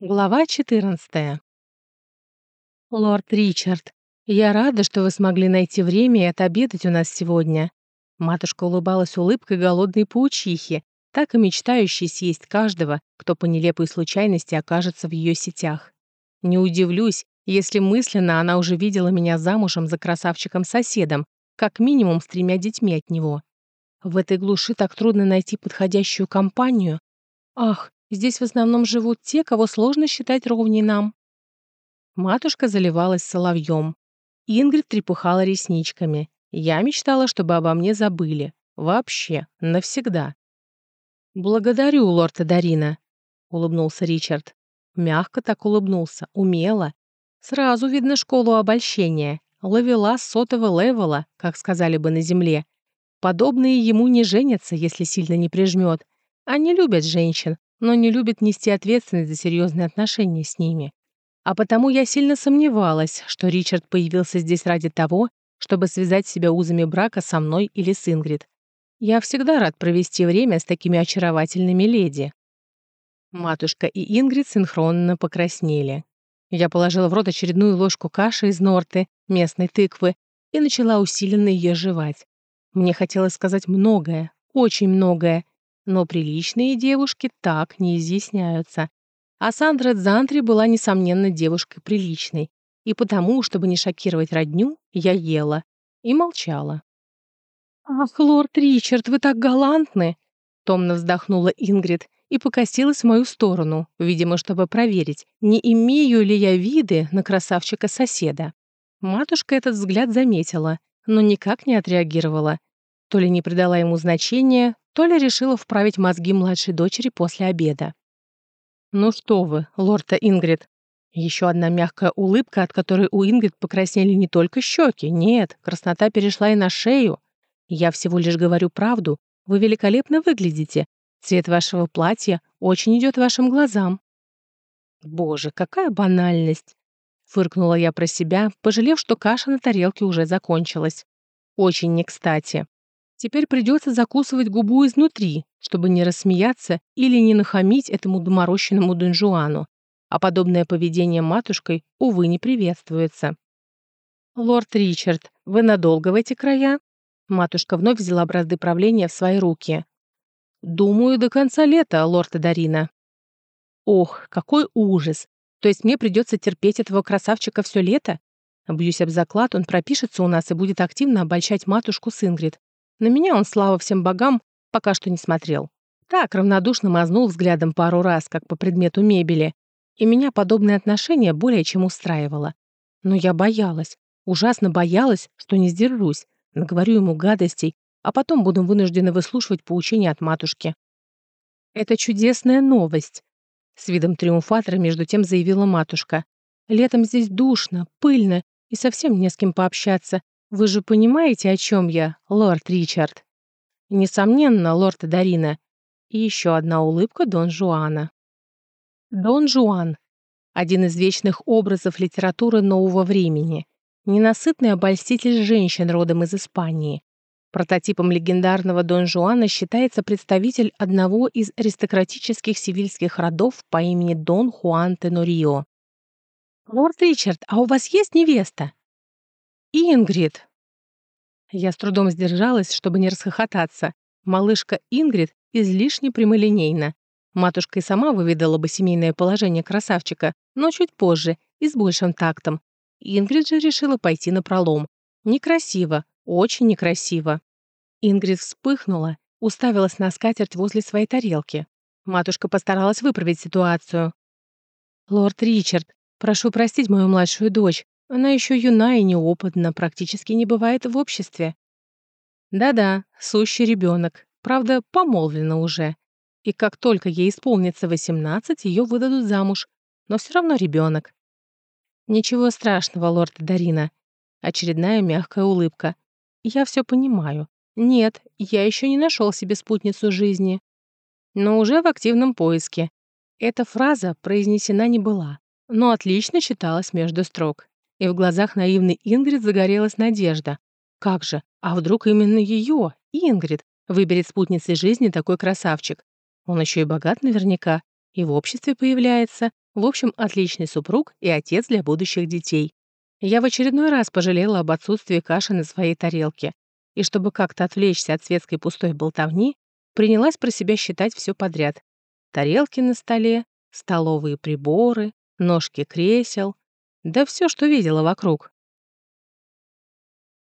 Глава 14. «Лорд Ричард, я рада, что вы смогли найти время и отобедать у нас сегодня». Матушка улыбалась улыбкой голодной паучихи, так и мечтающей съесть каждого, кто по нелепой случайности окажется в ее сетях. Не удивлюсь, если мысленно она уже видела меня замужем за красавчиком-соседом, как минимум с тремя детьми от него. В этой глуши так трудно найти подходящую компанию. Ах, Здесь в основном живут те, кого сложно считать ровней нам». Матушка заливалась соловьем. Ингрид трепухала ресничками. Я мечтала, чтобы обо мне забыли. Вообще, навсегда. «Благодарю, лорд Дарина», — улыбнулся Ричард. Мягко так улыбнулся, умело. Сразу видно школу обольщения. Ловила сотого левела, как сказали бы на земле. Подобные ему не женятся, если сильно не прижмет. Они любят женщин, но не любит нести ответственность за серьезные отношения с ними. А потому я сильно сомневалась, что Ричард появился здесь ради того, чтобы связать себя узами брака со мной или с Ингрид. Я всегда рад провести время с такими очаровательными леди. Матушка и Ингрид синхронно покраснели. Я положила в рот очередную ложку каши из норты, местной тыквы, и начала усиленно ее жевать. Мне хотелось сказать многое, очень многое, но приличные девушки так не изъясняются. А Сандра Дзантри была, несомненно, девушкой приличной. И потому, чтобы не шокировать родню, я ела и молчала. «Ах, лорд Ричард, вы так галантны!» Томно вздохнула Ингрид и покосилась в мою сторону, видимо, чтобы проверить, не имею ли я виды на красавчика-соседа. Матушка этот взгляд заметила, но никак не отреагировала. То ли не придала ему значения, Толя решила вправить мозги младшей дочери после обеда. «Ну что вы, лорда Ингрид!» Еще одна мягкая улыбка, от которой у Ингрид покраснели не только щеки, нет, краснота перешла и на шею. Я всего лишь говорю правду, вы великолепно выглядите. Цвет вашего платья очень идет вашим глазам. Боже, какая банальность! Фыркнула я про себя, пожалев, что каша на тарелке уже закончилась. Очень не кстати. Теперь придется закусывать губу изнутри, чтобы не рассмеяться или не нахамить этому доморощенному Донжуану. А подобное поведение матушкой, увы, не приветствуется. «Лорд Ричард, вы надолго в эти края?» Матушка вновь взяла бразды правления в свои руки. «Думаю, до конца лета, лорд Дарина». «Ох, какой ужас! То есть мне придется терпеть этого красавчика все лето?» Бьюсь об заклад, он пропишется у нас и будет активно обольщать матушку с Ингрид. На меня он, слава всем богам, пока что не смотрел. Так, равнодушно мазнул взглядом пару раз, как по предмету мебели, и меня подобное отношение более чем устраивало. Но я боялась, ужасно боялась, что не сдержусь, наговорю ему гадостей, а потом буду вынуждена выслушивать поучения от матушки. «Это чудесная новость», — с видом триумфатора между тем заявила матушка. «Летом здесь душно, пыльно и совсем не с кем пообщаться, вы же понимаете, о чем я, лорд Ричард? Несомненно, лорд Дарина. И еще одна улыбка Дон Жуана. Дон Жуан — один из вечных образов литературы нового времени. Ненасытный обольститель женщин родом из Испании. Прототипом легендарного Дон Жуана считается представитель одного из аристократических сивильских родов по имени Дон Хуан Тенорио. «Лорд Ричард, а у вас есть невеста?» «Ингрид!» Я с трудом сдержалась, чтобы не расхохотаться. Малышка Ингрид излишне прямолинейна. Матушка и сама выведала бы семейное положение красавчика, но чуть позже и с большим тактом. Ингрид же решила пойти на пролом. Некрасиво, очень некрасиво. Ингрид вспыхнула, уставилась на скатерть возле своей тарелки. Матушка постаралась выправить ситуацию. «Лорд Ричард, прошу простить мою младшую дочь. Она еще юна и неопытна, практически не бывает в обществе. Да-да, сущий ребенок, правда, помолвлена уже. И как только ей исполнится 18, ее выдадут замуж, но все равно ребенок. Ничего страшного, лорд Дарина. Очередная мягкая улыбка. Я все понимаю. Нет, я еще не нашел себе спутницу жизни. Но уже в активном поиске. Эта фраза произнесена не была, но отлично читалась между строк и в глазах наивной Ингрид загорелась надежда. Как же, а вдруг именно ее, Ингрид, выберет спутницей жизни такой красавчик? Он еще и богат наверняка, и в обществе появляется, В общем, отличный супруг и отец для будущих детей. Я в очередной раз пожалела об отсутствии каши на своей тарелке, и чтобы как-то отвлечься от светской пустой болтовни, принялась про себя считать все подряд. Тарелки на столе, столовые приборы, ножки кресел, да все, что видела вокруг.